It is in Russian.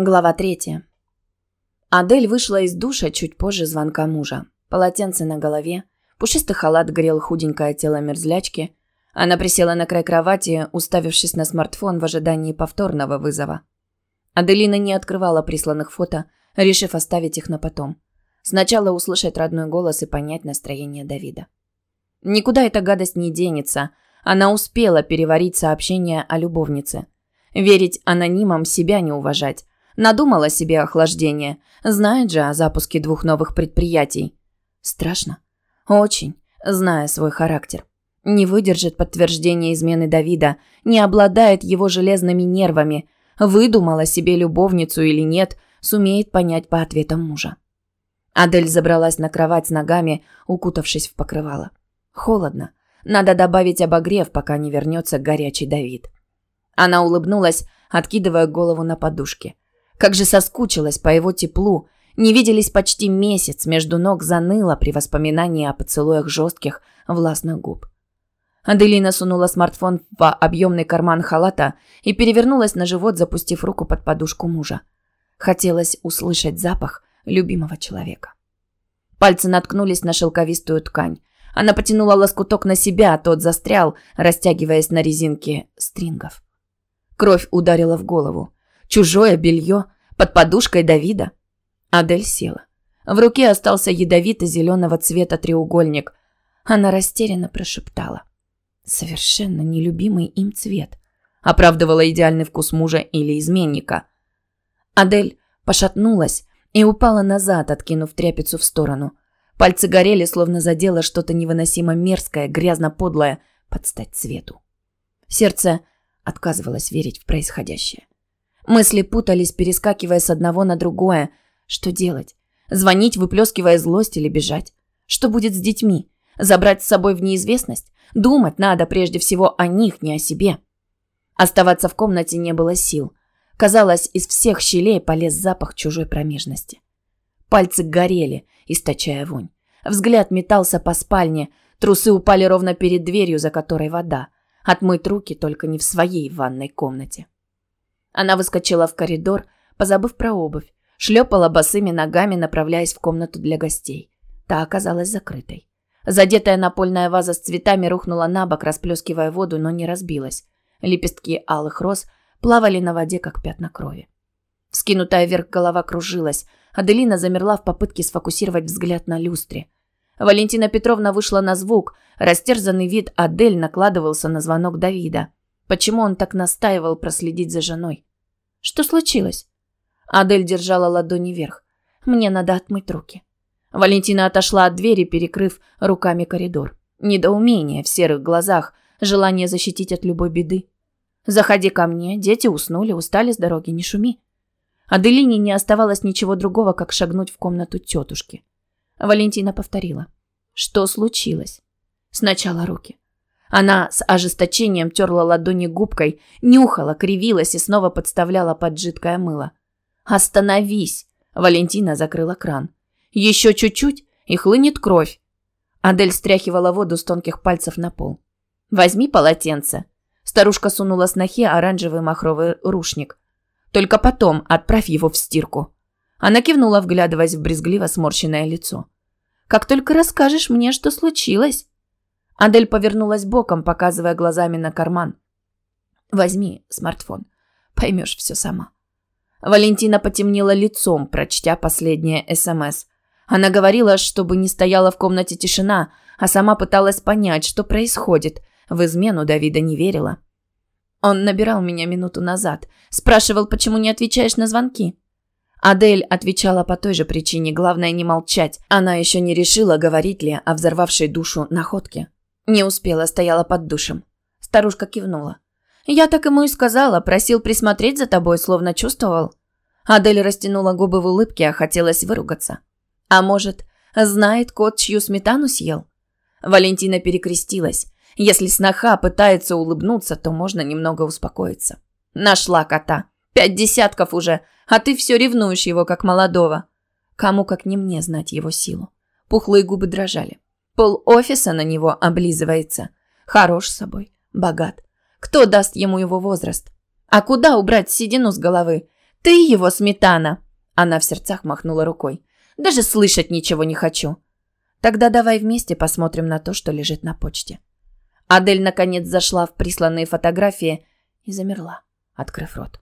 Глава третья. Адель вышла из душа чуть позже звонка мужа. Полотенце на голове, пушистый халат грел худенькое тело мерзлячки. Она присела на край кровати, уставившись на смартфон в ожидании повторного вызова. Аделина не открывала присланных фото, решив оставить их на потом. Сначала услышать родной голос и понять настроение Давида. Никуда эта гадость не денется. Она успела переварить сообщение о любовнице. Верить анонимам себя не уважать Надумала себе охлаждение. Знает же о запуске двух новых предприятий. Страшно. Очень, зная свой характер. Не выдержит подтверждения измены Давида, не обладает его железными нервами. Выдумала себе любовницу или нет, сумеет понять по ответам мужа. Адель забралась на кровать с ногами, укутавшись в покрывало. Холодно. Надо добавить обогрев, пока не вернется горячий Давид. Она улыбнулась, откидывая голову на подушке. Как же соскучилась по его теплу. Не виделись почти месяц, между ног заныло при воспоминании о поцелуях жестких, властных губ. Аделина сунула смартфон в объемный карман халата и перевернулась на живот, запустив руку под подушку мужа. Хотелось услышать запах любимого человека. Пальцы наткнулись на шелковистую ткань. Она потянула лоскуток на себя, а тот застрял, растягиваясь на резинке стрингов. Кровь ударила в голову. Чужое белье под подушкой Давида. Адель села. В руке остался ядовито-зеленого цвета треугольник. Она растерянно прошептала. Совершенно нелюбимый им цвет. Оправдывала идеальный вкус мужа или изменника. Адель пошатнулась и упала назад, откинув тряпицу в сторону. Пальцы горели, словно задело что-то невыносимо мерзкое, грязно-подлое, под стать цвету. Сердце отказывалось верить в происходящее. Мысли путались, перескакивая с одного на другое. Что делать? Звонить, выплескивая злость или бежать? Что будет с детьми? Забрать с собой в неизвестность? Думать надо прежде всего о них, не о себе. Оставаться в комнате не было сил. Казалось, из всех щелей полез запах чужой промежности. Пальцы горели, источая вонь. Взгляд метался по спальне, трусы упали ровно перед дверью, за которой вода. Отмыть руки только не в своей ванной комнате. Она выскочила в коридор, позабыв про обувь, шлепала босыми ногами, направляясь в комнату для гостей. Та оказалась закрытой. Задетая напольная ваза с цветами рухнула на бок, расплескивая воду, но не разбилась. Лепестки алых роз плавали на воде, как пятна крови. Вскинутая вверх голова кружилась. Аделина замерла в попытке сфокусировать взгляд на люстре. Валентина Петровна вышла на звук. Растерзанный вид Адель накладывался на звонок Давида. Почему он так настаивал проследить за женой? Что случилось? Адель держала ладони вверх. Мне надо отмыть руки. Валентина отошла от двери, перекрыв руками коридор. Недоумение в серых глазах, желание защитить от любой беды. Заходи ко мне, дети уснули, устали с дороги, не шуми. Аделине не оставалось ничего другого, как шагнуть в комнату тетушки. Валентина повторила. Что случилось? Сначала руки. Она с ожесточением терла ладони губкой, нюхала, кривилась и снова подставляла под жидкое мыло. «Остановись!» Валентина закрыла кран. «Еще чуть-чуть, и хлынет кровь!» Адель стряхивала воду с тонких пальцев на пол. «Возьми полотенце!» Старушка сунула снохе оранжевый махровый рушник. «Только потом отправь его в стирку!» Она кивнула, вглядываясь в брезгливо сморщенное лицо. «Как только расскажешь мне, что случилось!» Адель повернулась боком, показывая глазами на карман. «Возьми смартфон. Поймешь все сама». Валентина потемнела лицом, прочтя последнее СМС. Она говорила, чтобы не стояла в комнате тишина, а сама пыталась понять, что происходит. В измену Давида не верила. Он набирал меня минуту назад. Спрашивал, почему не отвечаешь на звонки. Адель отвечала по той же причине, главное не молчать. Она еще не решила, говорить ли о взорвавшей душу находке. Не успела, стояла под душем. Старушка кивнула. Я так ему и сказала, просил присмотреть за тобой, словно чувствовал. Адель растянула губы в улыбке, а хотелось выругаться. А может, знает кот, чью сметану съел? Валентина перекрестилась. Если сноха пытается улыбнуться, то можно немного успокоиться. Нашла кота. Пять десятков уже, а ты все ревнуешь его, как молодого. Кому, как не мне, знать его силу. Пухлые губы дрожали. Пол офиса на него облизывается. Хорош собой, богат. Кто даст ему его возраст? А куда убрать седину с головы? Ты его, сметана!» Она в сердцах махнула рукой. «Даже слышать ничего не хочу». «Тогда давай вместе посмотрим на то, что лежит на почте». Адель наконец зашла в присланные фотографии и замерла, открыв рот.